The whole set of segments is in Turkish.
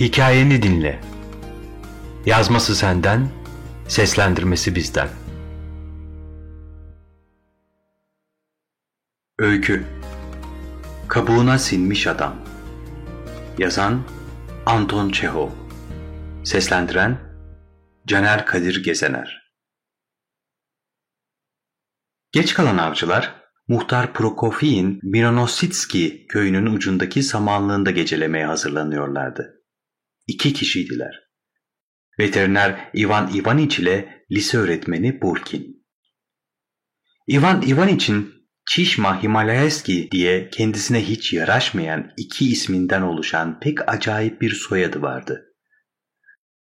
Hikayeni dinle. Yazması senden, seslendirmesi bizden. Öykü Kabuğuna sinmiş adam Yazan Anton Çehov Seslendiren Caner Kadir Gezener Geç kalan avcılar Muhtar Prokofiev Miranositski köyünün ucundaki samanlığında gecelemeye hazırlanıyorlardı. İki kişiydiler. Veteriner Ivan Ivaniç ile lise öğretmeni Burkin. Ivan Ivaniç'in Çişma Himalayeski diye kendisine hiç yaraşmayan iki isminden oluşan pek acayip bir soyadı vardı.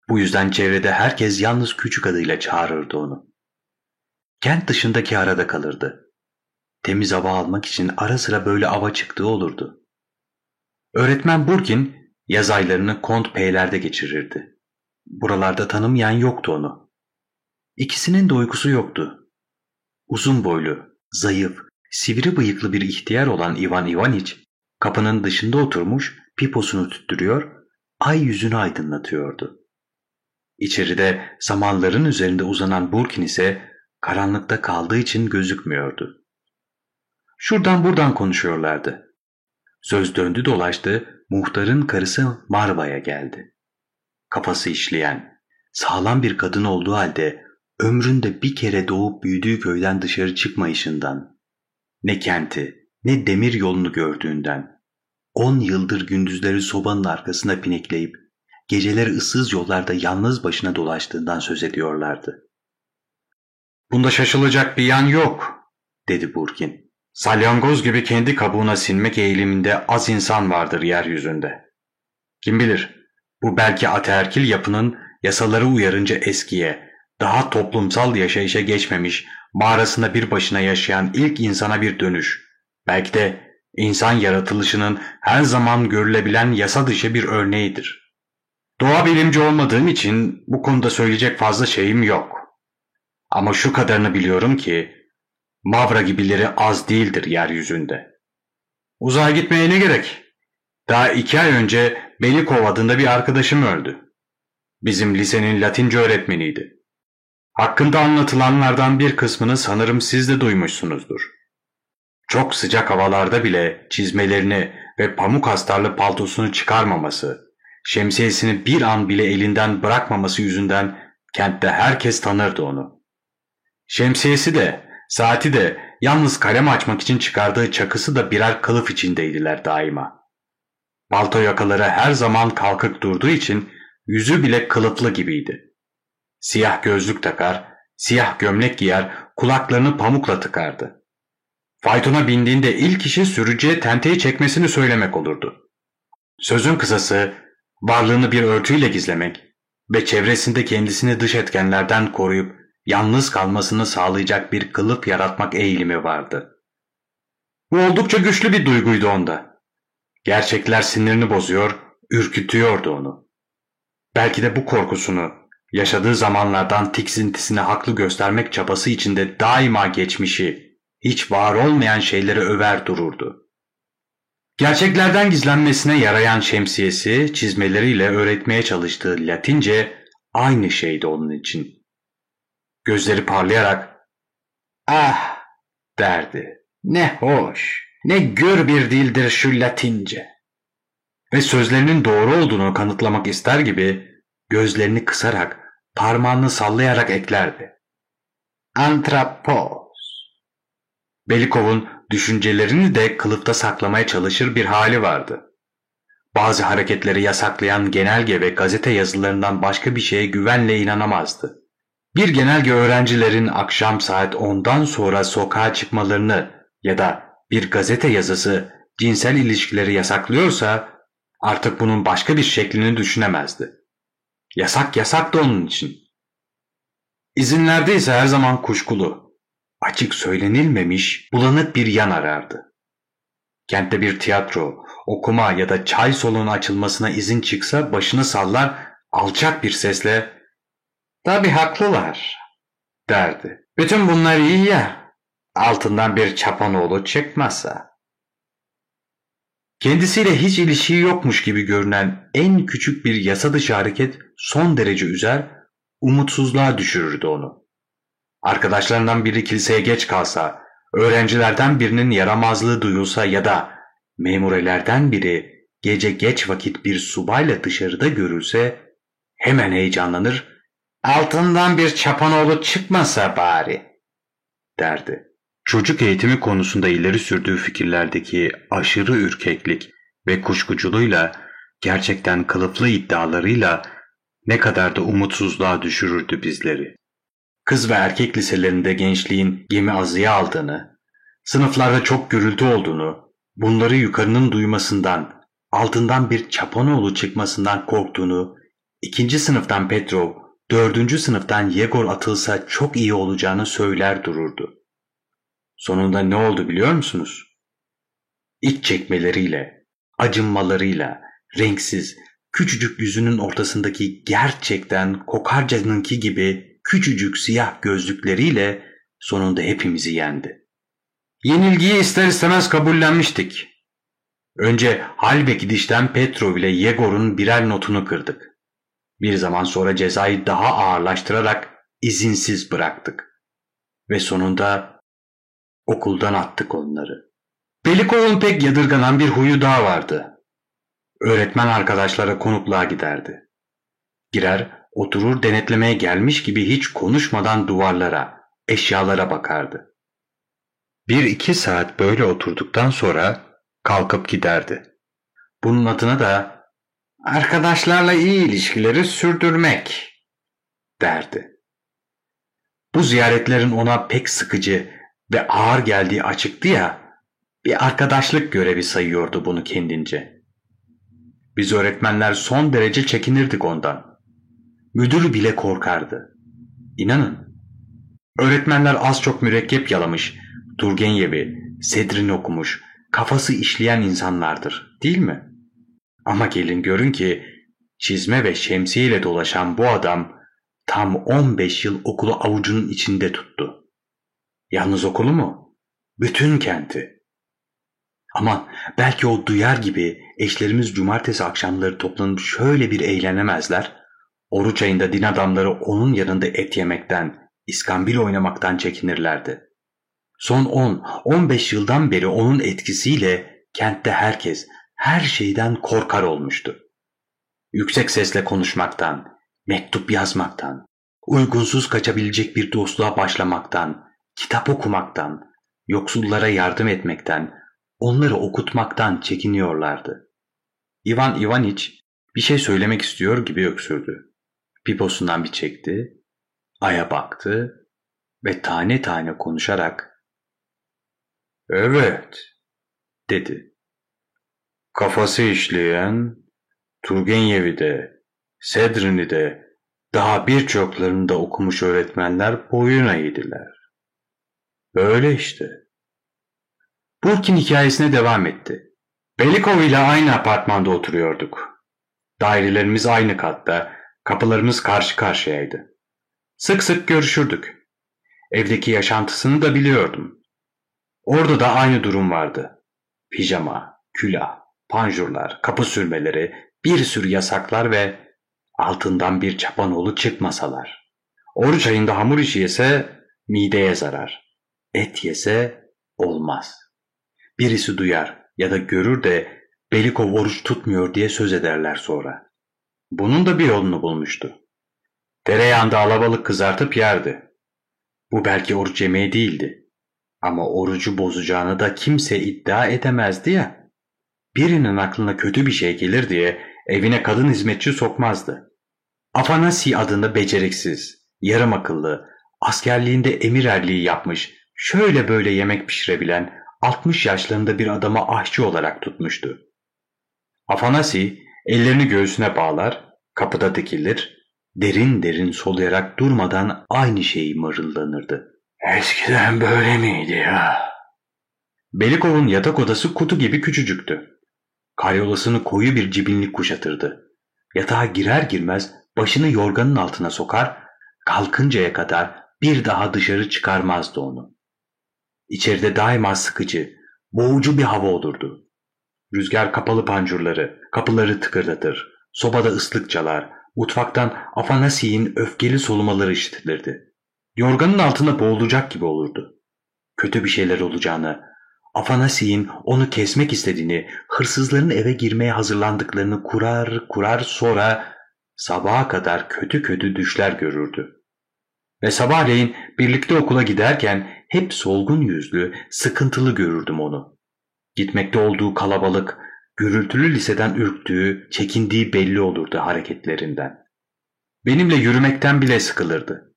Bu yüzden çevrede herkes yalnız küçük adıyla çağırırdı onu. Kent dışındaki arada kalırdı. Temiz hava almak için ara sıra böyle ava çıktığı olurdu. Öğretmen Burkin yaz aylarını Kont P'lerde geçirirdi. Buralarda tanımayan yoktu onu. İkisinin de uykusu yoktu. Uzun boylu, zayıf, sivri bıyıklı bir ihtiyar olan Ivan Ivaniç, kapının dışında oturmuş piposunu tüttürüyor, ay yüzünü aydınlatıyordu. İçeride samanların üzerinde uzanan Burkin ise karanlıkta kaldığı için gözükmüyordu. Şuradan buradan konuşuyorlardı. Söz döndü dolaştı, muhtarın karısı Marva'ya geldi. Kafası işleyen, sağlam bir kadın olduğu halde ömründe bir kere doğup büyüdüğü köyden dışarı çıkmayışından, ne kenti, ne demir yolunu gördüğünden, on yıldır gündüzleri sobanın arkasına pinekleyip, geceleri ıssız yollarda yalnız başına dolaştığından söz ediyorlardı. Bunda şaşılacak bir yan yok, dedi Burkin. Salyangoz gibi kendi kabuğuna sinmek eğiliminde az insan vardır yeryüzünde. Kim bilir, bu belki ataerkil yapının yasaları uyarınca eskiye, daha toplumsal yaşayışa geçmemiş, mağarasında bir başına yaşayan ilk insana bir dönüş. Belki de insan yaratılışının her zaman görülebilen yasa dışı bir örneğidir. Doğa bilimci olmadığım için bu konuda söyleyecek fazla şeyim yok. Ama şu kadarını biliyorum ki Mavra gibileri az değildir yeryüzünde. Uzağa gitmeye ne gerek? Daha iki ay önce Belikov adında bir arkadaşım öldü. Bizim lisenin Latince öğretmeniydi. Hakkında anlatılanlardan bir kısmını sanırım siz de duymuşsunuzdur. Çok sıcak havalarda bile çizmelerini ve pamuk astarlı paltosunu çıkarmaması, şemsiyesini bir an bile elinden bırakmaması yüzünden kentte herkes tanırdı onu. Şemsiyesi de Saati de yalnız kalem açmak için çıkardığı çakısı da birer kılıf içindeydiler daima. Balto yakaları her zaman kalkık durduğu için yüzü bile kılıflı gibiydi. Siyah gözlük takar, siyah gömlek giyer, kulaklarını pamukla tıkardı. Faytona bindiğinde ilk işi sürücüye tenteyi çekmesini söylemek olurdu. Sözün kısası, varlığını bir örtüyle gizlemek ve çevresinde kendisini dış etkenlerden koruyup yalnız kalmasını sağlayacak bir kılıf yaratmak eğilimi vardı. Bu oldukça güçlü bir duyguydu onda. Gerçekler sinirini bozuyor, ürkütüyordu onu. Belki de bu korkusunu, yaşadığı zamanlardan tiksintisini haklı göstermek çabası içinde daima geçmişi, hiç var olmayan şeyleri över dururdu. Gerçeklerden gizlenmesine yarayan şemsiyesi, çizmeleriyle öğretmeye çalıştığı Latince aynı şeydi onun için. Gözleri parlayarak ''Ah!'' derdi. ''Ne hoş, ne gür bir dildir şu Latince.'' Ve sözlerinin doğru olduğunu kanıtlamak ister gibi gözlerini kısarak, parmağını sallayarak eklerdi. ''Antrapos.'' Belikov'un düşüncelerini de kılıfta saklamaya çalışır bir hali vardı. Bazı hareketleri yasaklayan genelge ve gazete yazılarından başka bir şeye güvenle inanamazdı. Bir genelge öğrencilerin akşam saat 10'dan sonra sokağa çıkmalarını ya da bir gazete yazısı cinsel ilişkileri yasaklıyorsa artık bunun başka bir şeklini düşünemezdi. Yasak yasak da onun için. İzinlerde ise her zaman kuşkulu, açık söylenilmemiş bulanık bir yan arardı. Kentte bir tiyatro, okuma ya da çay solunun açılmasına izin çıksa başını sallar alçak bir sesle Tabi haklılar derdi. Bütün bunlar iyi ya altından bir çapanoğlu çıkmazsa. Kendisiyle hiç ilişiği yokmuş gibi görünen en küçük bir yasa dışı hareket son derece üzer, umutsuzluğa düşürürdü onu. Arkadaşlarından biri kiliseye geç kalsa, öğrencilerden birinin yaramazlığı duyulsa ya da memurelerden biri gece geç vakit bir subayla dışarıda görülse hemen heyecanlanır, altından bir çapanoğlu çıkmasa bari derdi. Çocuk eğitimi konusunda ileri sürdüğü fikirlerdeki aşırı ürkeklik ve kuşkuculuğuyla gerçekten kılıflı iddialarıyla ne kadar da umutsuzluğa düşürürdü bizleri. Kız ve erkek liselerinde gençliğin gemi azıya aldığını, sınıflarda çok gürültü olduğunu, bunları yukarının duymasından, altından bir çapanoğlu çıkmasından korktuğunu, ikinci sınıftan Petrov, dördüncü sınıftan Yegor atılsa çok iyi olacağını söyler dururdu. Sonunda ne oldu biliyor musunuz? İç çekmeleriyle, acınmalarıyla, renksiz, küçücük yüzünün ortasındaki gerçekten kokarcanınki gibi küçücük siyah gözlükleriyle sonunda hepimizi yendi. Yenilgiyi ister istemez kabullenmiştik. Önce hal ve gidişten Petrov ile Yegor'un birer notunu kırdık. Bir zaman sonra cezayı daha ağırlaştırarak izinsiz bıraktık. Ve sonunda okuldan attık onları. Belikov'un pek yadırganan bir huyu daha vardı. Öğretmen arkadaşlara konukluğa giderdi. Girer, oturur denetlemeye gelmiş gibi hiç konuşmadan duvarlara, eşyalara bakardı. Bir iki saat böyle oturduktan sonra kalkıp giderdi. Bunun adına da arkadaşlarla iyi ilişkileri sürdürmek derdi. Bu ziyaretlerin ona pek sıkıcı ve ağır geldiği açıktı ya, bir arkadaşlık görevi sayıyordu bunu kendince. Biz öğretmenler son derece çekinirdik ondan. Müdür bile korkardı. İnanın. Öğretmenler az çok mürekkep yalamış, Turgenev'i, Sedrin okumuş, kafası işleyen insanlardır, değil mi? Ama gelin görün ki çizme ve şemsiyeyle dolaşan bu adam tam 15 yıl okulu avucunun içinde tuttu. Yalnız okulu mu? Bütün kenti. Ama belki o duyar gibi eşlerimiz cumartesi akşamları toplanıp şöyle bir eğlenemezler. Oruç ayında din adamları onun yanında et yemekten, iskambil oynamaktan çekinirlerdi. Son 10-15 yıldan beri onun etkisiyle kentte herkes her şeyden korkar olmuştu. Yüksek sesle konuşmaktan, mektup yazmaktan, uygunsuz kaçabilecek bir dostluğa başlamaktan, kitap okumaktan, yoksullara yardım etmekten, onları okutmaktan çekiniyorlardı. Ivan Ivaniç bir şey söylemek istiyor gibi öksürdü. Piposundan bir çekti, aya baktı ve tane tane konuşarak ''Evet'' dedi. Kafası işleyen Turgenev'i Sedrin'i de, daha birçoklarını da okumuş öğretmenler boyuna eğdiler. Öyle işte. Burkin hikayesine devam etti. Belikov ile aynı apartmanda oturuyorduk. Dairelerimiz aynı katta, kapılarımız karşı karşıyaydı. Sık sık görüşürdük. Evdeki yaşantısını da biliyordum. Orada da aynı durum vardı. Pijama, külah, panjurlar, kapı sürmeleri, bir sürü yasaklar ve altından bir çapanoğlu çıkmasalar. Oruç ayında hamur işi yese mideye zarar. Et yese olmaz. Birisi duyar ya da görür de Belikov oruç tutmuyor diye söz ederler sonra. Bunun da bir yolunu bulmuştu. Tereyağında alabalık kızartıp yerdi. Bu belki oruç yemeği değildi. Ama orucu bozacağını da kimse iddia edemezdi ya. Birinin aklına kötü bir şey gelir diye evine kadın hizmetçi sokmazdı. Afanasi adında beceriksiz, yarım akıllı, askerliğinde emir erliği yapmış, şöyle böyle yemek pişirebilen 60 yaşlarında bir adama aşçı olarak tutmuştu. Afanasi ellerini göğsüne bağlar, kapıda dikilir, derin derin soluyarak durmadan aynı şeyi mırıldanırdı. Eskiden böyle miydi ya? Belikov'un yatak odası kutu gibi küçücüktü. Karyolasını koyu bir cibinlik kuşatırdı. Yatağa girer girmez başını yorganın altına sokar, kalkıncaya kadar bir daha dışarı çıkarmazdı onu. İçeride daima sıkıcı, boğucu bir hava olurdu. Rüzgar kapalı pancurları, kapıları tıkırdatır. Sobada ıslık çalar. Mutfaktan Afanasi'nin öfkeli solumaları işitilirdi. Yorganın altında boğulacak gibi olurdu. Kötü bir şeyler olacağını, Afanasi'nin onu kesmek istediğini, hırsızların eve girmeye hazırlandıklarını kurar kurar sonra sabaha kadar kötü kötü düşler görürdü. Ve sabahleyin birlikte okula giderken hep solgun yüzlü, sıkıntılı görürdüm onu. Gitmekte olduğu kalabalık, gürültülü liseden ürktüğü, çekindiği belli olurdu hareketlerinden. Benimle yürümekten bile sıkılırdı.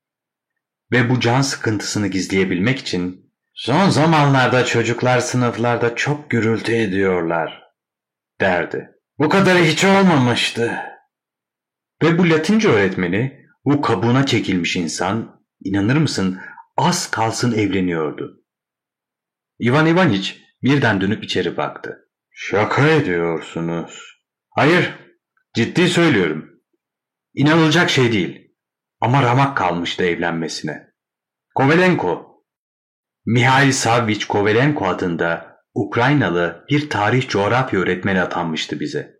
Ve bu can sıkıntısını gizleyebilmek için son zamanlarda çocuklar sınıflarda çok gürültü ediyorlar derdi. Bu kadarı hiç olmamıştı. Ve bu Latince öğretmeni, bu kabuğuna çekilmiş insan, inanır mısın az kalsın evleniyordu. Ivan Ivaniç birden dönüp içeri baktı. Şaka ediyorsunuz. Hayır, ciddi söylüyorum. İnanılacak şey değil. Ama ramak kalmıştı evlenmesine. Kovalenko, Mihail Savvich Kovalenko adında Ukraynalı bir tarih coğrafya öğretmeni atanmıştı bize.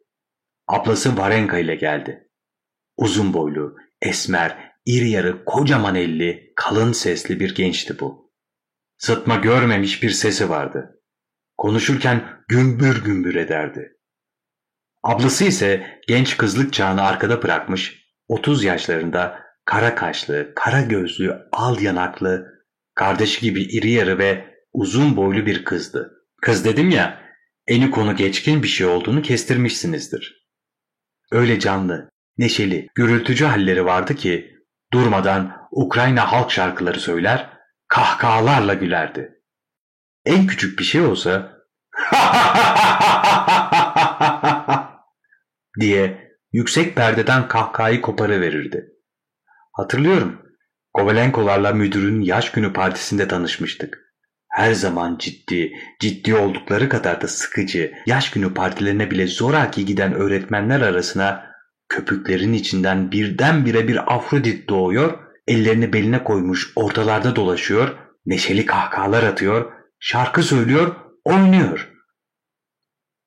Ablası Varenka ile geldi. Uzun boylu, esmer, iri yarı, kocaman elli, kalın sesli bir gençti bu. Sıtma görmemiş bir sesi vardı. Konuşurken gümbür gümbür ederdi. Ablası ise genç kızlık çağını arkada bırakmış, 30 yaşlarında kara kaşlı, kara gözlü, al yanaklı, kardeşi gibi iri yarı ve uzun boylu bir kızdı. Kız dedim ya, eni konu geçkin bir şey olduğunu kestirmişsinizdir. Öyle canlı, neşeli, gürültücü halleri vardı ki durmadan Ukrayna halk şarkıları söyler, kahkahalarla gülerdi. En küçük bir şey olsa diye yüksek perdeden kahkahayı koparıverirdi. Hatırlıyorum. Kovalenkolarla müdürün yaş günü partisinde tanışmıştık. Her zaman ciddi, ciddi oldukları kadar da sıkıcı, yaş günü partilerine bile zoraki giden öğretmenler arasına köpüklerin içinden birdenbire bir Afrodit doğuyor, ellerini beline koymuş ortalarda dolaşıyor, neşeli kahkahalar atıyor, şarkı söylüyor, oynuyor.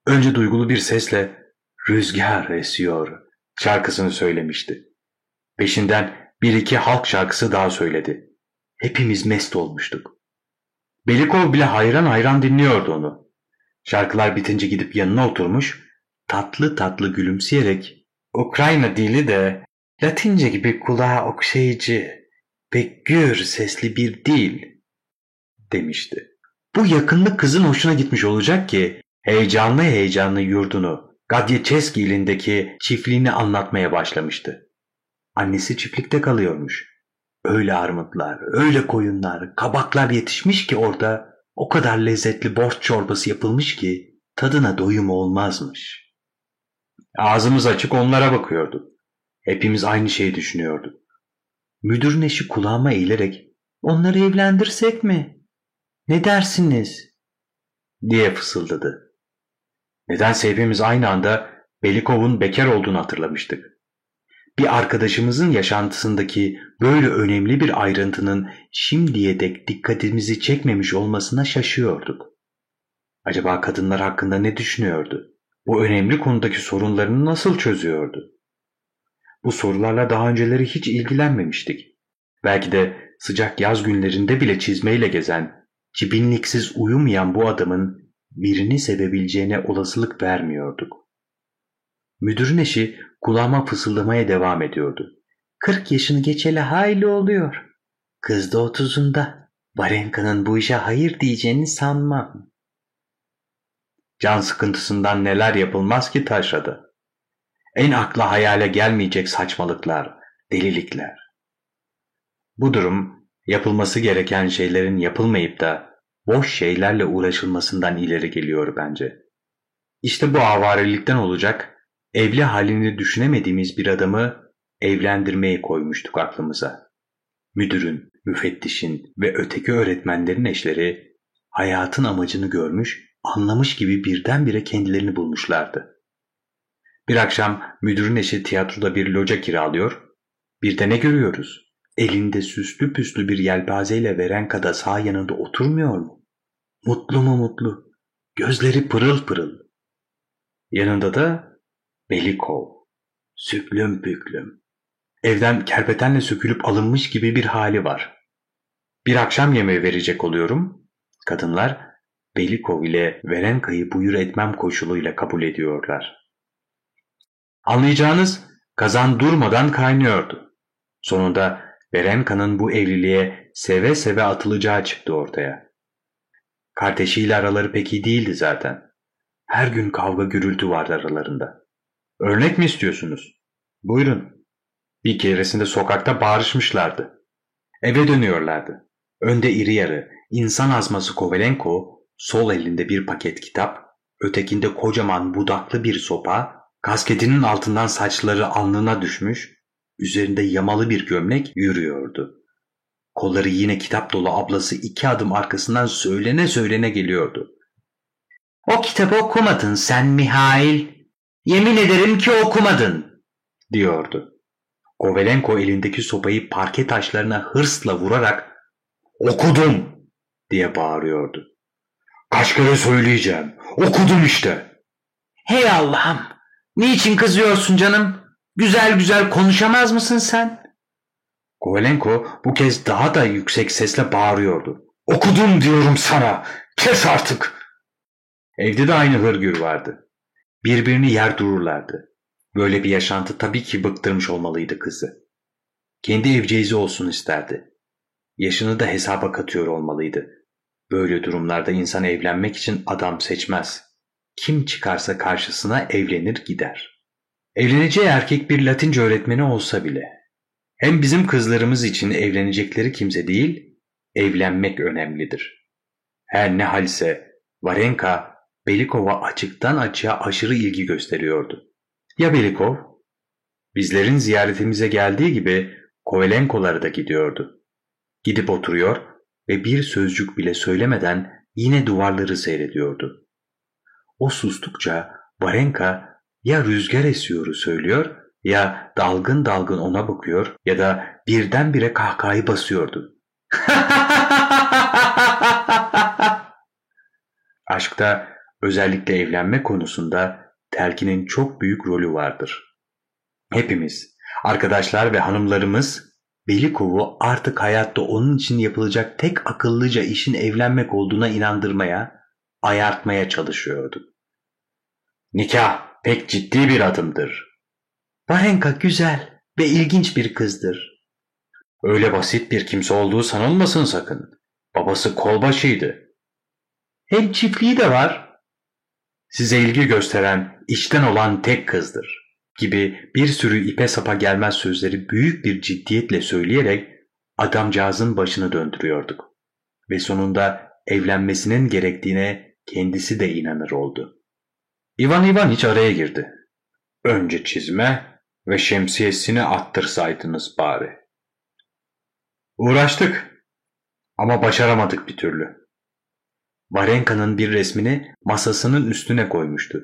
Önce duygulu bir sesle rüzgar esiyor şarkısını söylemişti. Peşinden bir iki halk şarkısı daha söyledi. Hepimiz mest olmuştuk. Belikov bile hayran hayran dinliyordu onu. Şarkılar bitince gidip yanına oturmuş, tatlı tatlı gülümseyerek Ukrayna dili de Latince gibi kulağa okşayıcı, pek gür sesli bir dil demişti. Bu yakınlık kızın hoşuna gitmiş olacak ki heyecanlı heyecanlı yurdunu, Gadyeçeski ilindeki çiftliğini anlatmaya başlamıştı. Annesi çiftlikte kalıyormuş. Öyle armutlar, öyle koyunlar, kabaklar yetişmiş ki orada o kadar lezzetli borç çorbası yapılmış ki tadına doyum olmazmış. Ağzımız açık onlara bakıyorduk. Hepimiz aynı şeyi düşünüyorduk. Müdürün eşi kulağıma eğilerek onları evlendirsek mi? Ne dersiniz? diye fısıldadı. Nedense hepimiz aynı anda Belikov'un bekar olduğunu hatırlamıştık. Bir arkadaşımızın yaşantısındaki böyle önemli bir ayrıntının şimdiye dek dikkatimizi çekmemiş olmasına şaşıyorduk. Acaba kadınlar hakkında ne düşünüyordu? Bu önemli konudaki sorunlarını nasıl çözüyordu? Bu sorularla daha önceleri hiç ilgilenmemiştik. Belki de sıcak yaz günlerinde bile çizmeyle gezen, cibinliksiz uyumayan bu adamın birini sevebileceğine olasılık vermiyorduk. Müdürün eşi kulağıma fısıldamaya devam ediyordu. Kırk yaşını geçeli hayli oluyor. Kız da otuzunda. Varenka'nın bu işe hayır diyeceğini sanmam. Can sıkıntısından neler yapılmaz ki taşradı. En akla hayale gelmeyecek saçmalıklar, delilikler. Bu durum yapılması gereken şeylerin yapılmayıp da boş şeylerle uğraşılmasından ileri geliyor bence. İşte bu avarelikten olacak evli halini düşünemediğimiz bir adamı evlendirmeyi koymuştuk aklımıza. Müdürün, müfettişin ve öteki öğretmenlerin eşleri hayatın amacını görmüş, anlamış gibi birdenbire kendilerini bulmuşlardı. Bir akşam müdürün eşi tiyatroda bir loca kiralıyor. Bir de ne görüyoruz? Elinde süslü püslü bir yelpazeyle Verenka'da sağ yanında oturmuyor mu? Mutlu mu mutlu? Gözleri pırıl pırıl. Yanında da Belikov. Süklüm püklüm. Evden kerpetenle sökülüp alınmış gibi bir hali var. Bir akşam yemeği verecek oluyorum. Kadınlar Belikov ile Verenka'yı buyur etmem koşuluyla kabul ediyorlar. Anlayacağınız kazan durmadan kaynıyordu. Sonunda Verenka'nın bu evliliğe seve seve atılacağı çıktı ortaya. Kardeşiyle araları pek iyi değildi zaten. Her gün kavga gürültü vardı aralarında. Örnek mi istiyorsunuz? Buyurun. Bir keresinde sokakta bağırışmışlardı. Eve dönüyorlardı. Önde iri yarı, insan azması Kovalenko, sol elinde bir paket kitap, ötekinde kocaman budaklı bir sopa, kasketinin altından saçları alnına düşmüş, üzerinde yamalı bir gömlek yürüyordu. Kolları yine kitap dolu ablası iki adım arkasından söylene söylene geliyordu. O kitabı okumadın sen Mihail. Yemin ederim ki okumadın, diyordu. Kovalenko elindeki sopayı parke taşlarına hırsla vurarak okudum diye bağırıyordu. Kaç kere söyleyeceğim. Okudum işte. Hey Allah'ım. Niçin kızıyorsun canım? Güzel güzel konuşamaz mısın sen? Kovalenko bu kez daha da yüksek sesle bağırıyordu. Okudum diyorum sana. Kes artık. Evde de aynı hırgür vardı. Birbirini yer dururlardı. Böyle bir yaşantı tabii ki bıktırmış olmalıydı kızı. Kendi evceizi olsun isterdi. Yaşını da hesaba katıyor olmalıydı. Böyle durumlarda insan evlenmek için adam seçmez. Kim çıkarsa karşısına evlenir gider. Evleneceği erkek bir Latince öğretmeni olsa bile. Hem bizim kızlarımız için evlenecekleri kimse değil, evlenmek önemlidir. Her ne halse Varenka Belikov'a açıktan açığa aşırı ilgi gösteriyordu. Ya Belikov? Bizlerin ziyaretimize geldiği gibi Kovalenko'lara da gidiyordu. Gidip oturuyor ve bir sözcük bile söylemeden yine duvarları seyrediyordu. O sustukça Varenka ya rüzgar esiyoru söylüyor ya dalgın dalgın ona bakıyor ya da birdenbire kahkahayı basıyordu. Aşkta özellikle evlenme konusunda telkinin çok büyük rolü vardır. Hepimiz, arkadaşlar ve hanımlarımız Belikov'u artık hayatta onun için yapılacak tek akıllıca işin evlenmek olduğuna inandırmaya, ayartmaya çalışıyordu. Nikah pek ciddi bir adımdır. Varenka güzel ve ilginç bir kızdır. Öyle basit bir kimse olduğu sanılmasın sakın. Babası kolbaşıydı. Hem çiftliği de var. Size ilgi gösteren, içten olan tek kızdır gibi bir sürü ipe sapa gelmez sözleri büyük bir ciddiyetle söyleyerek adamcağızın başını döndürüyorduk. Ve sonunda evlenmesinin gerektiğine kendisi de inanır oldu. İvan İvan hiç araya girdi. Önce çizme ve şemsiyesini attırsaydınız bari. Uğraştık ama başaramadık bir türlü. Varenka'nın bir resmini masasının üstüne koymuştu.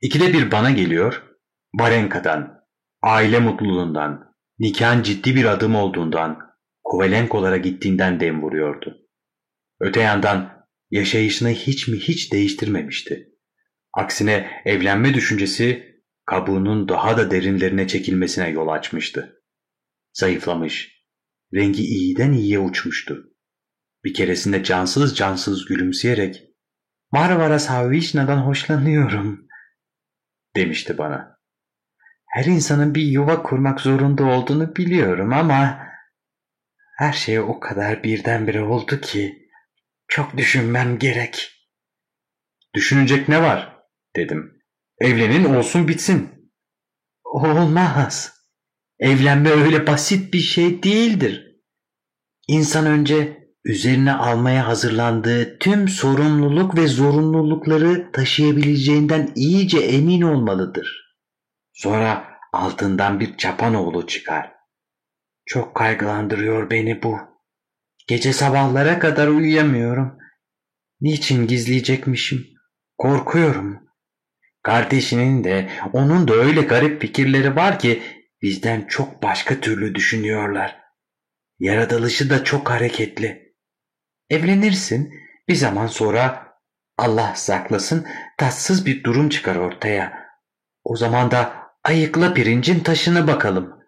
İkide bir bana geliyor, Varenka'dan, aile mutluluğundan, nikahın ciddi bir adım olduğundan, Kovalenkolara gittiğinden dem vuruyordu. Öte yandan yaşayışını hiç mi hiç değiştirmemişti. Aksine evlenme düşüncesi kabuğunun daha da derinlerine çekilmesine yol açmıştı. Zayıflamış, rengi iyiden iyiye uçmuştu. Bir keresinde cansız cansız gülümseyerek ''Varvara Savvişna'dan hoşlanıyorum.'' demişti bana. Her insanın bir yuva kurmak zorunda olduğunu biliyorum ama her şey o kadar birdenbire oldu ki çok düşünmem gerek. Düşünecek ne var? dedim. Evlenin olsun bitsin. Olmaz. Evlenme öyle basit bir şey değildir. İnsan önce üzerine almaya hazırlandığı tüm sorumluluk ve zorunlulukları taşıyabileceğinden iyice emin olmalıdır. Sonra altından bir çapanoğlu çıkar. Çok kaygılandırıyor beni bu. Gece sabahlara kadar uyuyamıyorum. Niçin gizleyecekmişim? Korkuyorum. Kardeşinin de onun da öyle garip fikirleri var ki bizden çok başka türlü düşünüyorlar. Yaratılışı da çok hareketli. Evlenirsin bir zaman sonra Allah saklasın tatsız bir durum çıkar ortaya. O zaman da ayıkla pirincin taşını bakalım.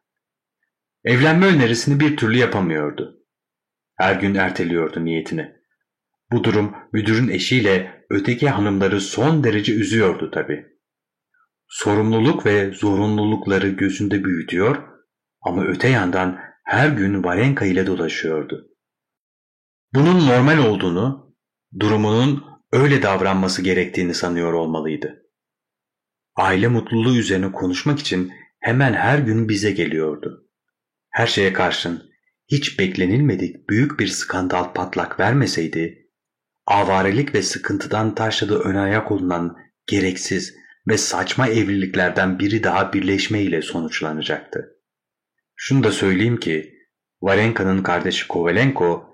Evlenme önerisini bir türlü yapamıyordu. Her gün erteliyordu niyetini. Bu durum müdürün eşiyle öteki hanımları son derece üzüyordu tabi. Sorumluluk ve zorunlulukları gözünde büyütüyor ama öte yandan her gün Varenka ile dolaşıyordu. Bunun normal olduğunu, durumunun öyle davranması gerektiğini sanıyor olmalıydı. Aile mutluluğu üzerine konuşmak için hemen her gün bize geliyordu. Her şeye karşın hiç beklenilmedik büyük bir skandal patlak vermeseydi, avarelik ve sıkıntıdan taşladığı ön ayak olunan gereksiz ve saçma evliliklerden biri daha birleşmeyle sonuçlanacaktı. Şunu da söyleyeyim ki, Varenka'nın kardeşi Kovalenko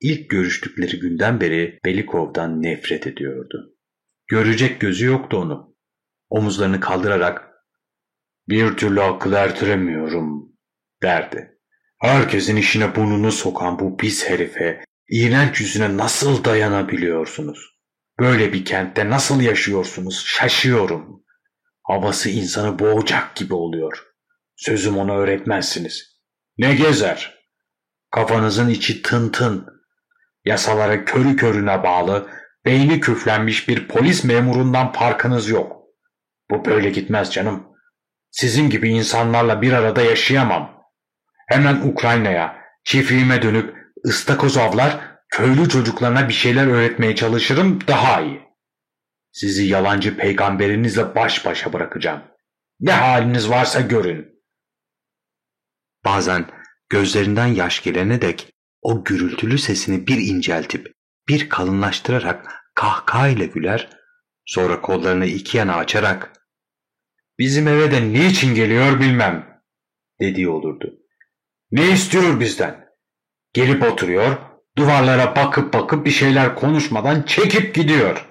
ilk görüştükleri günden beri Belikov'dan nefret ediyordu. Görecek gözü yoktu onu. Omuzlarını kaldırarak bir türlü akıl ertiremiyorum derdi. Herkesin işine burnunu sokan bu pis herife iğrenç yüzüne nasıl dayanabiliyorsunuz? Böyle bir kentte nasıl yaşıyorsunuz? Şaşıyorum. Havası insanı boğacak gibi oluyor. Sözüm ona öğretmezsiniz. Ne gezer? Kafanızın içi tın tın. Yasalara körü körüne bağlı, beyni küflenmiş bir polis memurundan farkınız yok. Bu böyle gitmez canım. Sizin gibi insanlarla bir arada yaşayamam. Hemen Ukrayna'ya, çiftliğime dönüp ıstakoz avlar, köylü çocuklarına bir şeyler öğretmeye çalışırım daha iyi. Sizi yalancı peygamberinizle baş başa bırakacağım. Ne haliniz varsa görün. Bazen gözlerinden yaş gelene dek o gürültülü sesini bir inceltip bir kalınlaştırarak kahkahayla güler, sonra kollarını iki yana açarak ''Bizim eve de niçin geliyor bilmem'' dediği olurdu. ''Ne istiyor bizden? Gelip oturuyor, duvarlara bakıp bakıp bir şeyler konuşmadan çekip gidiyor.''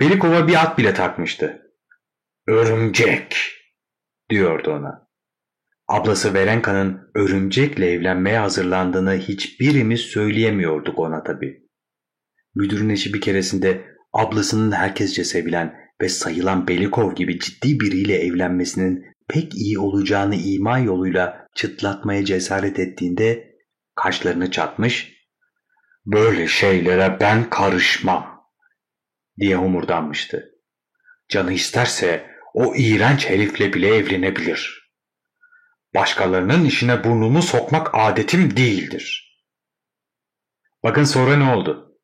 Belikova bir at bile takmıştı. ''Örümcek'' diyordu ona. Ablası Verenka'nın örümcekle evlenmeye hazırlandığını hiçbirimiz söyleyemiyorduk ona tabi. Müdürün eşi bir keresinde ablasının herkesce sevilen ve sayılan Belikov gibi ciddi biriyle evlenmesinin pek iyi olacağını ima yoluyla çıtlatmaya cesaret ettiğinde kaşlarını çatmış, ''Böyle şeylere ben karışmam.'' diye homurdanmıştı. Canı isterse o iğrenç herifle bile evlenebilir.'' Başkalarının işine burnumu sokmak adetim değildir. Bakın sonra ne oldu?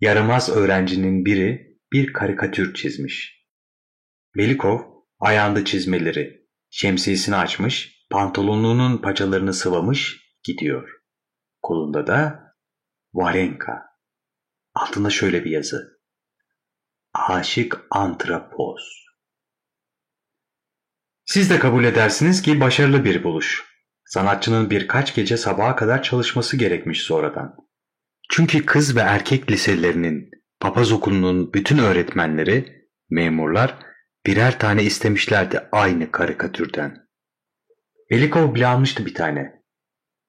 Yaramaz öğrencinin biri bir karikatür çizmiş. Belikov ayağında çizmeleri, şemsiyesini açmış, pantolonunun paçalarını sıvamış gidiyor. Kolunda da Varenka. Altında şöyle bir yazı. Aşık antrapoz. Siz de kabul edersiniz ki başarılı bir buluş. Sanatçının birkaç gece sabaha kadar çalışması gerekmiş sonradan. Çünkü kız ve erkek liselerinin, papaz okulunun bütün öğretmenleri, memurlar birer tane istemişlerdi aynı karikatürden. Belikov bile almıştı bir tane.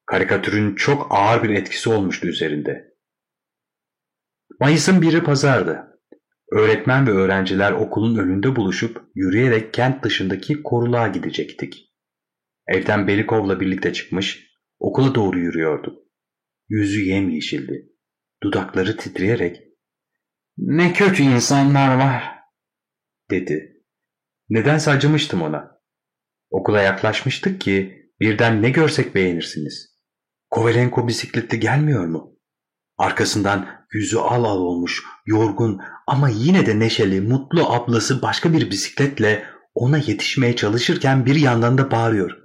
Karikatürün çok ağır bir etkisi olmuştu üzerinde. Mayıs'ın biri pazardı. Öğretmen ve öğrenciler okulun önünde buluşup yürüyerek kent dışındaki koruluğa gidecektik. Evden Belikov'la birlikte çıkmış, okula doğru yürüyordu. Yüzü yemyeşildi. Dudakları titreyerek ''Ne kötü insanlar var'' dedi. Nedense acımıştım ona. Okula yaklaşmıştık ki birden ne görsek beğenirsiniz. Kovalenko bisikletle gelmiyor mu? Arkasından yüzü al al olmuş, yorgun ama yine de neşeli, mutlu ablası başka bir bisikletle ona yetişmeye çalışırken bir yandan da bağırıyor.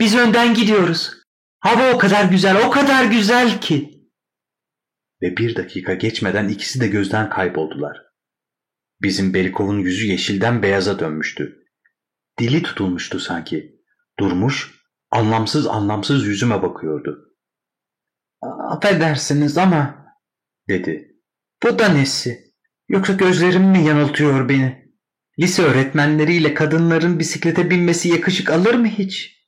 Biz önden gidiyoruz. Hava o kadar güzel, o kadar güzel ki. Ve bir dakika geçmeden ikisi de gözden kayboldular. Bizim Belikov'un yüzü yeşilden beyaza dönmüştü. Dili tutulmuştu sanki. Durmuş, anlamsız anlamsız yüzüme bakıyordu. Affedersiniz ama dedi. Bu da nesi? Yoksa gözlerim mi yanıltıyor beni? Lise öğretmenleriyle kadınların bisiklete binmesi yakışık alır mı hiç?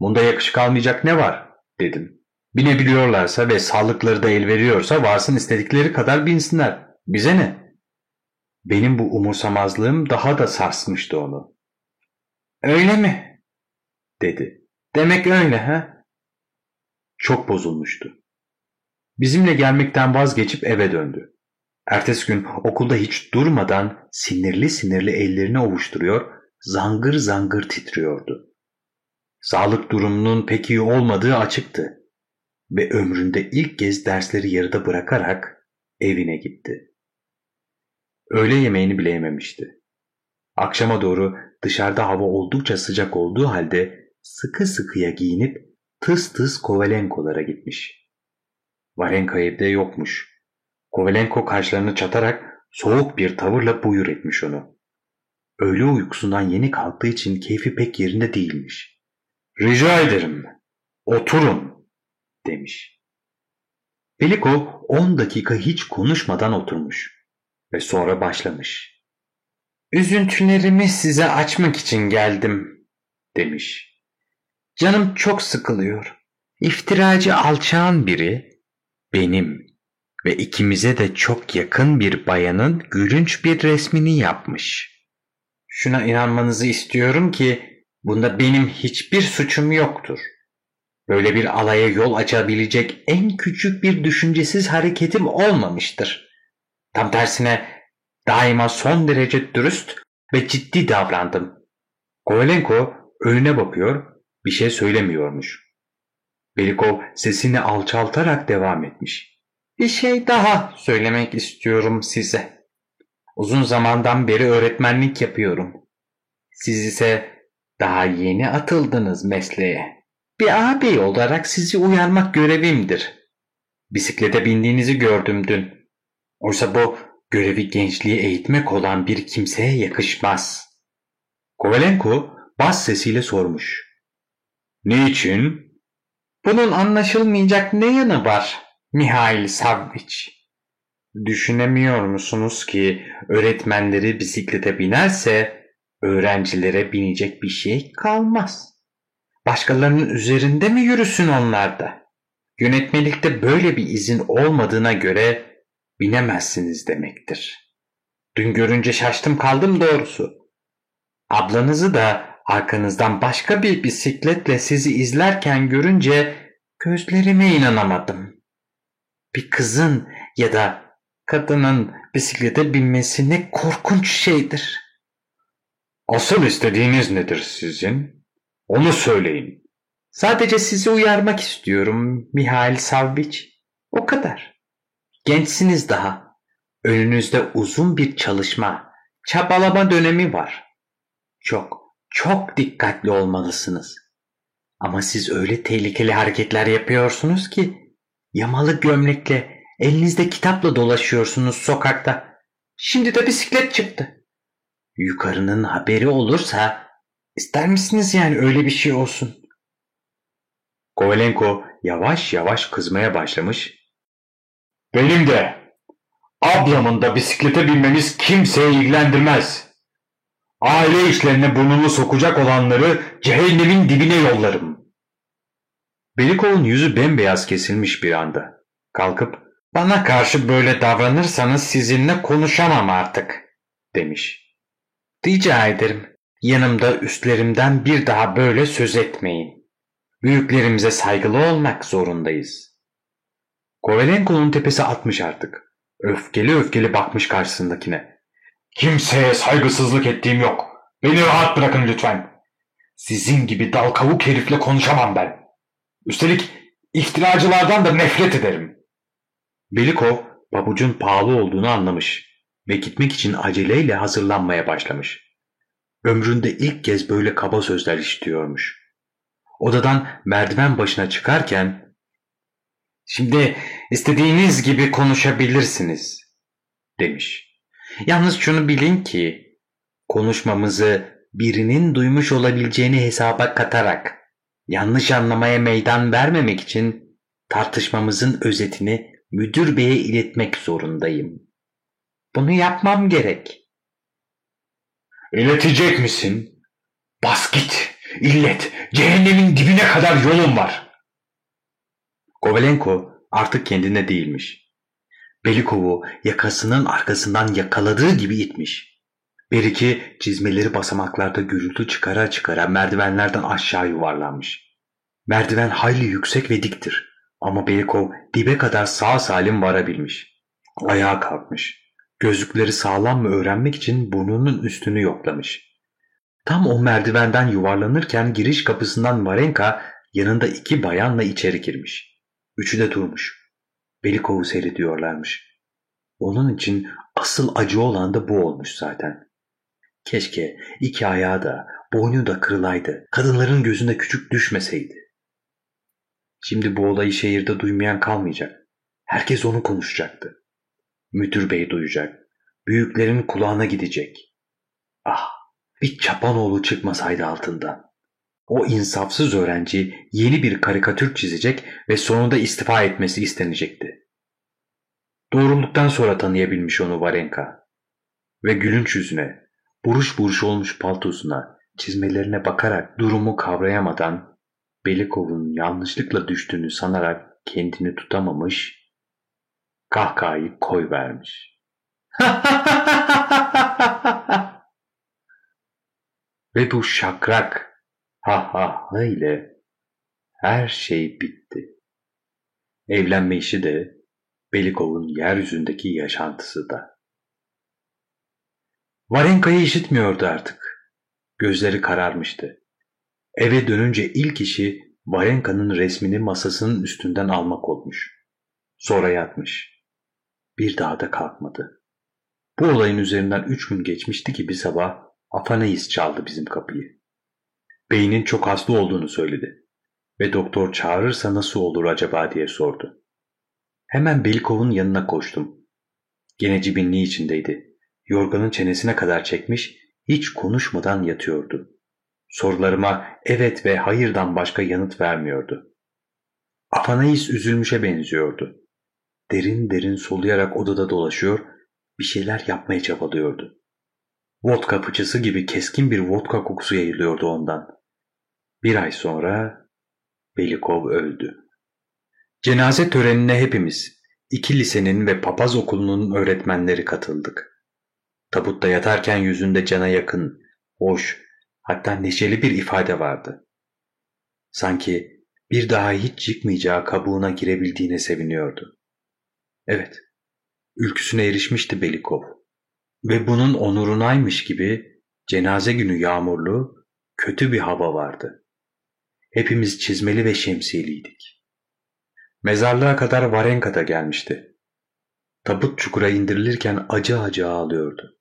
Bunda yakışık almayacak ne var? dedim. Binebiliyorlarsa ve sağlıkları da el veriyorsa varsın istedikleri kadar binsinler. Bize ne? Benim bu umursamazlığım daha da sarsmıştı onu. Öyle mi? dedi. Demek öyle ha? Çok bozulmuştu. Bizimle gelmekten vazgeçip eve döndü. Ertesi gün okulda hiç durmadan sinirli sinirli ellerini ovuşturuyor, zangır zangır titriyordu. Sağlık durumunun pek iyi olmadığı açıktı ve ömründe ilk kez dersleri yarıda bırakarak evine gitti. Öğle yemeğini bile yememişti. Akşama doğru dışarıda hava oldukça sıcak olduğu halde sıkı sıkıya giyinip tıs tıs Kovalenko'lara gitmiş. Varenka evde yokmuş. Kovalenko kaşlarını çatarak soğuk bir tavırla buyur etmiş onu. Öğle uykusundan yeni kalktığı için keyfi pek yerinde değilmiş. Rica ederim, oturun, demiş. Peliko on dakika hiç konuşmadan oturmuş ve sonra başlamış. Üzüntülerimi size açmak için geldim, demiş. Canım çok sıkılıyor. İftiracı alçağın biri benim ve ikimize de çok yakın bir bayanın gülünç bir resmini yapmış. Şuna inanmanızı istiyorum ki bunda benim hiçbir suçum yoktur. Böyle bir alaya yol açabilecek en küçük bir düşüncesiz hareketim olmamıştır. Tam tersine daima son derece dürüst ve ciddi davrandım. Kovalenko önüne bakıyor, bir şey söylemiyormuş. Belikov sesini alçaltarak devam etmiş. Bir şey daha söylemek istiyorum size. Uzun zamandan beri öğretmenlik yapıyorum. Siz ise daha yeni atıldınız mesleğe. Bir ağabey olarak sizi uyarmak görevimdir. Bisiklete bindiğinizi gördüm dün. Oysa bu görevi gençliği eğitmek olan bir kimseye yakışmaz. Kovalenko bas sesiyle sormuş. Niçin? Bunun anlaşılmayacak ne yanı var Mihail Savviç? Düşünemiyor musunuz ki öğretmenleri bisiklete binerse öğrencilere binecek bir şey kalmaz. Başkalarının üzerinde mi yürüsün onlar da? Yönetmelikte böyle bir izin olmadığına göre binemezsiniz demektir. Dün görünce şaştım kaldım doğrusu. Ablanızı da arkanızdan başka bir bisikletle sizi izlerken görünce gözlerime inanamadım. Bir kızın ya da kadının bisiklete binmesi ne korkunç şeydir. Asıl istediğiniz nedir sizin? Onu söyleyin. Sadece sizi uyarmak istiyorum Mihail Savviç. O kadar. Gençsiniz daha. Önünüzde uzun bir çalışma, çabalama dönemi var. Çok, çok dikkatli olmalısınız. Ama siz öyle tehlikeli hareketler yapıyorsunuz ki yamalı gömlekle, elinizde kitapla dolaşıyorsunuz sokakta. Şimdi de bisiklet çıktı. Yukarının haberi olursa ister misiniz yani öyle bir şey olsun? Kovalenko yavaş yavaş kızmaya başlamış. Benim de ablamın da bisiklete binmemiz kimseye ilgilendirmez. Aile işlerine burnunu sokacak olanları cehennemin dibine yollarım. Belikov'un yüzü bembeyaz kesilmiş bir anda. Kalkıp bana karşı böyle davranırsanız sizinle konuşamam artık demiş. Rica ederim yanımda üstlerimden bir daha böyle söz etmeyin. Büyüklerimize saygılı olmak zorundayız. Kovalenko'nun tepesi atmış artık. Öfkeli öfkeli bakmış karşısındakine. Kimseye saygısızlık ettiğim yok. Beni rahat bırakın lütfen. Sizin gibi dal kavuk herifle konuşamam ben. Üstelik iftiracılardan da nefret ederim. Belikov pabucun pahalı olduğunu anlamış ve gitmek için aceleyle hazırlanmaya başlamış. Ömründe ilk kez böyle kaba sözler işitiyormuş. Odadan merdiven başına çıkarken ''Şimdi istediğiniz gibi konuşabilirsiniz.'' demiş. Yalnız şunu bilin ki konuşmamızı birinin duymuş olabileceğini hesaba katarak yanlış anlamaya meydan vermemek için tartışmamızın özetini müdür beye iletmek zorundayım. Bunu yapmam gerek. İletecek misin? Bas git, illet, cehennemin dibine kadar yolun var. Kovalenko artık kendinde değilmiş. Belikov'u yakasının arkasından yakaladığı gibi itmiş. Beriki çizmeleri basamaklarda gürültü çıkara çıkara merdivenlerden aşağı yuvarlanmış. Merdiven hayli yüksek ve diktir. Ama Belikov dibe kadar sağ salim varabilmiş. Ayağa kalkmış. Gözlükleri sağlam mı öğrenmek için burnunun üstünü yoklamış. Tam o merdivenden yuvarlanırken giriş kapısından Varenka yanında iki bayanla içeri girmiş. Üçü de durmuş. Belikov'u seyrediyorlarmış. Onun için asıl acı olan da bu olmuş zaten. Keşke iki ayağı da boynu da kırılaydı. Kadınların gözünde küçük düşmeseydi. Şimdi bu olayı şehirde duymayan kalmayacak. Herkes onu konuşacaktı. Müdür bey duyacak. Büyüklerin kulağına gidecek. Ah bir çapanoğlu çıkmasaydı altından. O insafsız öğrenci yeni bir karikatür çizecek ve sonunda istifa etmesi istenecekti. Doğruluktan sonra tanıyabilmiş onu Varenka. Ve gülünç yüzüne, buruş buruş olmuş paltosuna, çizmelerine bakarak durumu kavrayamadan Belikov'un yanlışlıkla düştüğünü sanarak kendini tutamamış, kahkahayı koy vermiş. Ve bu şakrak ha ha ha ile her şey bitti. Evlenme işi de Belikov'un yeryüzündeki yaşantısı da. Varenka'yı işitmiyordu artık. Gözleri kararmıştı. Eve dönünce ilk işi Varenka'nın resmini masasının üstünden almak olmuş. Sonra yatmış. Bir daha da kalkmadı. Bu olayın üzerinden üç gün geçmişti ki bir sabah Afanais çaldı bizim kapıyı. Beynin çok hasta olduğunu söyledi ve doktor çağırırsa nasıl olur acaba diye sordu. Hemen Belikov'un yanına koştum. Gene cibinliği içindeydi. Yorganın çenesine kadar çekmiş, hiç konuşmadan yatıyordu. Sorularıma evet ve hayırdan başka yanıt vermiyordu. Afanais üzülmüşe benziyordu. Derin derin soluyarak odada dolaşıyor, bir şeyler yapmaya çabalıyordu. Vodka fıçısı gibi keskin bir vodka kokusu yayılıyordu ondan. Bir ay sonra Belikov öldü. Cenaze törenine hepimiz, iki lisenin ve papaz okulunun öğretmenleri katıldık. Tabutta yatarken yüzünde cana yakın, hoş, hatta neşeli bir ifade vardı. Sanki bir daha hiç yıkmayacağı kabuğuna girebildiğine seviniyordu. Evet, ülküsüne erişmişti Belikov. Ve bunun onurunaymış gibi cenaze günü yağmurlu, kötü bir hava vardı. Hepimiz çizmeli ve şemsiyeliydik. Mezarlığa kadar Varenka'da gelmişti. Tabut çukura indirilirken acı acı ağlıyordu.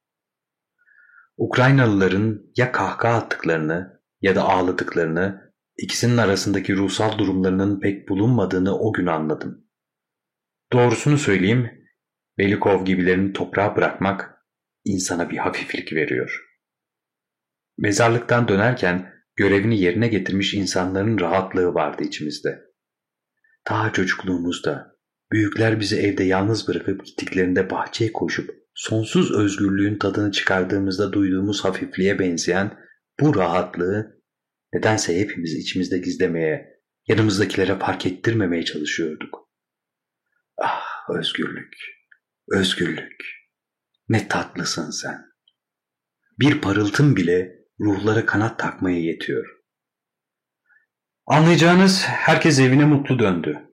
Ukraynalıların ya kahkaha attıklarını ya da ağladıklarını, ikisinin arasındaki ruhsal durumlarının pek bulunmadığını o gün anladım. Doğrusunu söyleyeyim, Belikov gibilerini toprağa bırakmak insana bir hafiflik veriyor. Mezarlıktan dönerken görevini yerine getirmiş insanların rahatlığı vardı içimizde. Ta çocukluğumuzda büyükler bizi evde yalnız bırakıp gittiklerinde bahçeye koşup sonsuz özgürlüğün tadını çıkardığımızda duyduğumuz hafifliğe benzeyen bu rahatlığı nedense hepimiz içimizde gizlemeye, yanımızdakilere fark ettirmemeye çalışıyorduk. Ah özgürlük, özgürlük. Ne tatlısın sen. Bir parıltın bile ruhlara kanat takmaya yetiyor. Anlayacağınız herkes evine mutlu döndü.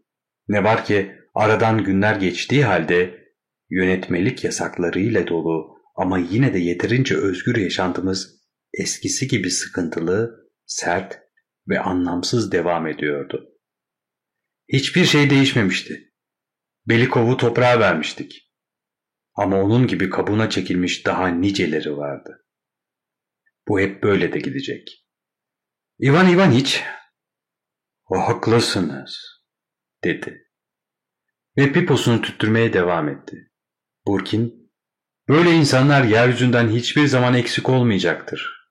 Ne var ki aradan günler geçtiği halde yönetmelik yasaklarıyla dolu ama yine de yeterince özgür yaşantımız eskisi gibi sıkıntılı, sert ve anlamsız devam ediyordu. Hiçbir şey değişmemişti. Belikov'u toprağa vermiştik. Ama onun gibi kabuğuna çekilmiş daha niceleri vardı. Bu hep böyle de gidecek. İvan İvaniç, o haklısınız, dedi. Ve piposunu tüttürmeye devam etti. Burkin, böyle insanlar yeryüzünden hiçbir zaman eksik olmayacaktır.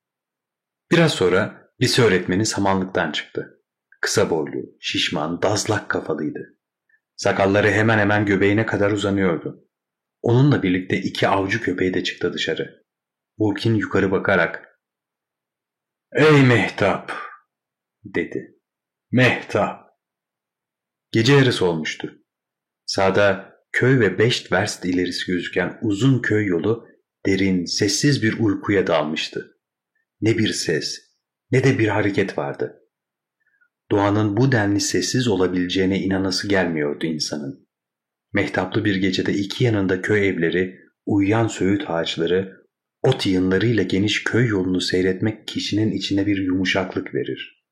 Biraz sonra lise öğretmeni samanlıktan çıktı. Kısa boylu, şişman, dazlak kafalıydı. Sakalları hemen hemen göbeğine kadar uzanıyordu. Onunla birlikte iki avcı köpeği de çıktı dışarı. Burkin yukarı bakarak ''Ey Mehtap!'' dedi. ''Mehtap!'' Gece yarısı olmuştu. Sağda köy ve beş verst ilerisi gözüken uzun köy yolu derin, sessiz bir uykuya dalmıştı. Ne bir ses, ne de bir hareket vardı. Doğanın bu denli sessiz olabileceğine inanası gelmiyordu insanın. Mehtaplı bir gecede iki yanında köy evleri, uyuyan söğüt ağaçları, ot yığınlarıyla geniş köy yolunu seyretmek kişinin içine bir yumuşaklık verir.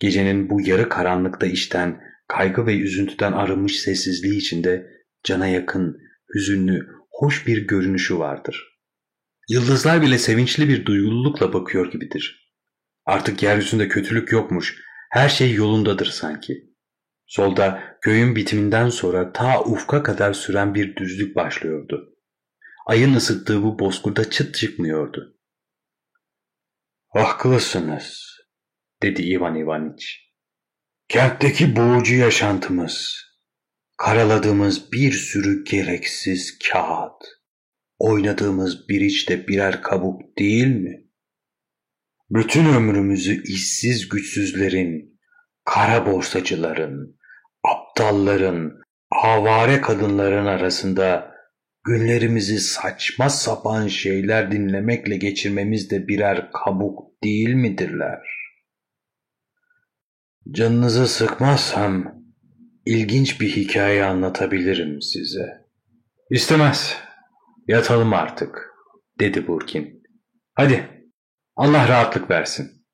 Gecenin bu yarı karanlıkta işten, kaygı ve üzüntüden arınmış sessizliği içinde cana yakın, hüzünlü, hoş bir görünüşü vardır. Yıldızlar bile sevinçli bir duygululukla bakıyor gibidir. Artık yeryüzünde kötülük yokmuş, her şey yolundadır sanki. Solda köyün bitiminden sonra ta ufka kadar süren bir düzlük başlıyordu. Ayın ısıttığı bu bozkurda çıt çıkmıyordu. Haklısınız, dedi Ivan Ivaniç. Kentteki boğucu yaşantımız, karaladığımız bir sürü gereksiz kağıt, oynadığımız bir içte birer kabuk değil mi? Bütün ömrümüzü işsiz güçsüzlerin, kara borsacıların, aptalların, avare kadınların arasında günlerimizi saçma sapan şeyler dinlemekle geçirmemiz de birer kabuk değil midirler? Canınızı sıkmazsam ilginç bir hikaye anlatabilirim size. İstemez. Yatalım artık, dedi Burkin. Hadi, Allah rahatlık versin.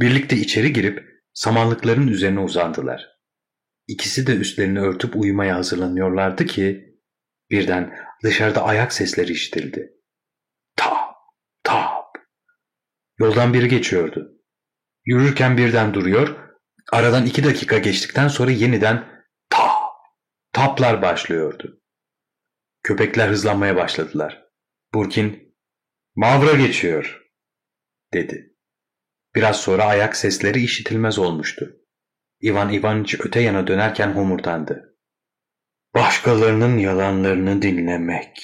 Birlikte içeri girip samanlıkların üzerine uzandılar. İkisi de üstlerini örtüp uyumaya hazırlanıyorlardı ki birden dışarıda ayak sesleri işitildi. Tap, tap. Yoldan biri geçiyordu. Yürürken birden duruyor, aradan iki dakika geçtikten sonra yeniden tap, taplar başlıyordu. Köpekler hızlanmaya başladılar. Burkin, Mavra geçiyor, dedi. Biraz sonra ayak sesleri işitilmez olmuştu. Ivan Ivaniç öte yana dönerken homurdandı. Başkalarının yalanlarını dinlemek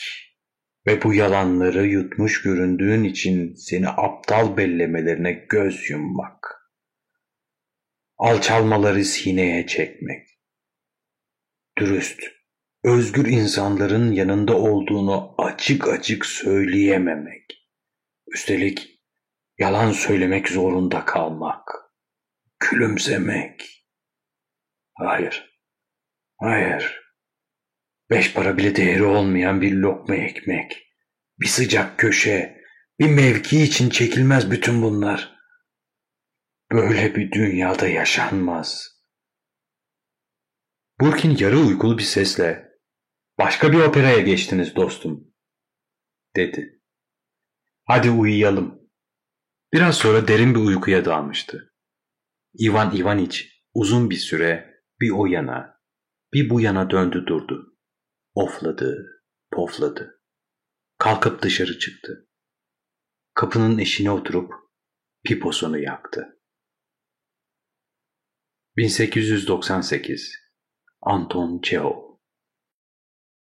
ve bu yalanları yutmuş göründüğün için seni aptal bellemelerine göz yummak. Alçalmaları sineye çekmek. Dürüst, özgür insanların yanında olduğunu açık açık söyleyememek. Üstelik yalan söylemek zorunda kalmak. Külümsemek. Hayır. Hayır. Beş para bile değeri olmayan bir lokma ekmek. Bir sıcak köşe. Bir mevki için çekilmez bütün bunlar. Böyle bir dünyada yaşanmaz. Burkin yarı uykulu bir sesle ''Başka bir operaya geçtiniz dostum.'' dedi. ''Hadi uyuyalım.'' Biraz sonra derin bir uykuya dalmıştı. Ivan Ivaniç uzun bir süre bir o yana, bir bu yana döndü durdu. Ofladı, pofladı. Kalkıp dışarı çıktı. Kapının eşine oturup piposunu yaktı. 1898 Anton Çehov